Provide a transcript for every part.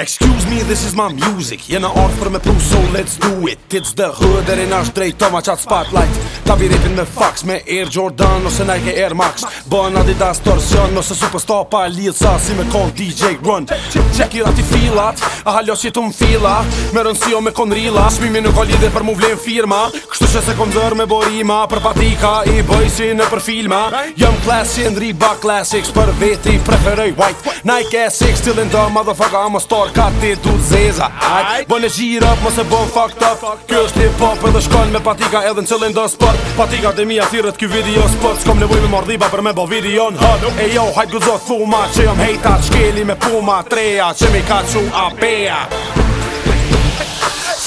Excuse me, this is my music Jena artë për me pru, so let's do it It's the hood, erin ashtë drejtoma qatë spotlight Ta vi ripin me fax Me Air Jordan ose Nike Air Max Bën Adidas torsion Nose superstar pa lidhsa Si me kon DJ Run Check it ati filat A halo si tu m'fila Me rënsi me kon rila Shmimi nuk o lidhe për mu vlen firma Kështu që se kom me borima Për patika i bëj si në për filma Jëm classy, në riba classics Për veti preferoj white Nike SX Still in the motherfucker I'm a star Ka ti du zeza Bën e gjirë up Mose bën fucked up Kjo është hip hop edhe shkon me patika Edhe në sport Pati gardemija thirrët kjo video jo s'pët S'kom nevoj me mardhiba për me bë video n'hët E jo, hajt gëzot thuma Që jom hejta, shkeli me puma Treja, që mi ka qu apeja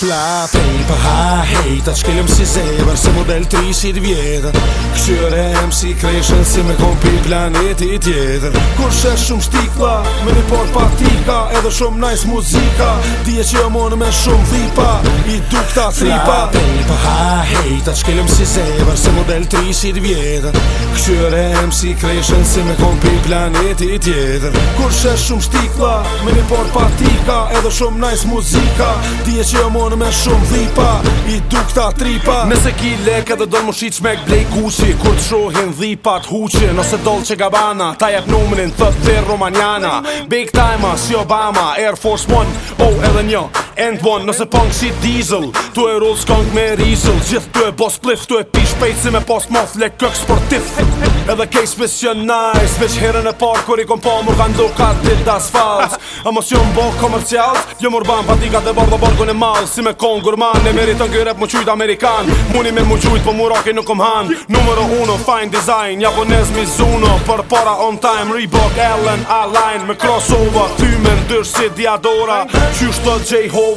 Fla fej për ha hejta Shkelim si zemër, se model tri si t'vjetër Këshyre em si kreshen Si me kompi planeti tjetër Kur shesh shumë shtikla Me një por patika Edhe shumë nice muzika Dije që jomonë me shumë dhipa I dukta tripa Fla fej ha hejta Ejta qkelem si zebër se model 30 vjetër Këshyre em si kreshen si me kompi planeti tjetër Kur shesh shumë shtikla, me një por patika Edhe shumë nice muzika, Dije që jo monë me shumë dhipa I dukta tripa Nëse ki leka dhe dolë më shiq me këblej kushi Kur të shohin dhipat huqi ose dolë që gabana, ta jep numërin thët të romaniana Big time as si Obama, Air Force One, oh edhe një end one Nëse punk shit diesel Tu e roll skunk me rizel Gjith tu e boss pliff Tu e pish si me post moth Le kërk sportif Edhe case n-nice Veç herën e parë Kër i kom pa mërë do doka Dit das falc A mos jo më bo komercial Jo më urban Patika dhe bardo bardo në mal Si me kon gurman Ne meriton të rap më qujt amerikan Muni me më qujt Po më rake nuk më han Numero uno Fine design Japonez Mizuno Për para on time Reebok Allen A-line Me crossover Ty me ndyrë si diadora Qysh të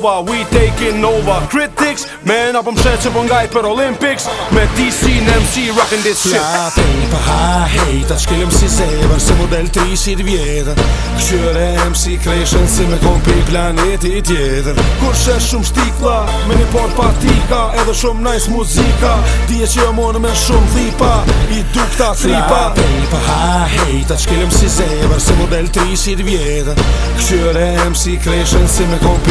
We taking over Critics Men apëm shetë që pun gajtë për Olympics Me DC në MC rockin' this shit Tla pej për ha hejtë A të shkeljëm si zevër Si model 30 vjetër Kështë MC kreshën Si me kompi planetit tjetër Kur shesh shumë shtikla Me një por patika Edhe shumë nice muzika Dije që jo monë me shumë dhipa I duk ta tripa Tla pej për ha hejtë A të shkeljëm si zevër Si model 30 vjetër Kështë MC kreshën Si me kom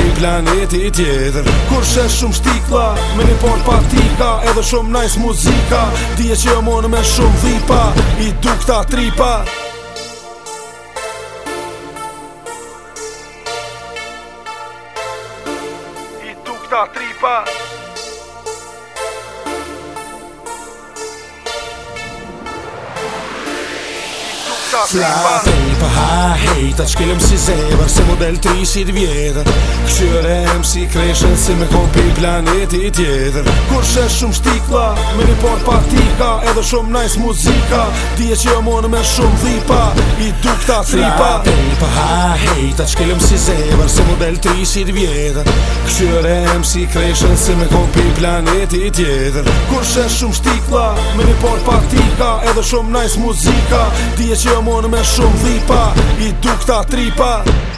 i tjetër Kur shesh shumë shtikla, me një por patika Edhe shumë nice muzika, dje që jo monë me shumë dhipa I dukta tripa I dukta tripa fly Tempa ha hejta qkelem si zemër Se model 3 si të vjetër Këshyrem si kreshen si me kompi planeti tjetër Kur shes shumë shtikla, me një por Edhe shumë nice muzika Dje që jo monë me shumë dhipa I duk ta ha hejta qkelem si zemër Se model 3 si të vjetër Këshyrem si kreshen si me kompi planeti tjetër Kur shes shumë shtikla, me një por Edhe shumë nice muzika Dje që jo mërë me shumë dhipa I dukta tripa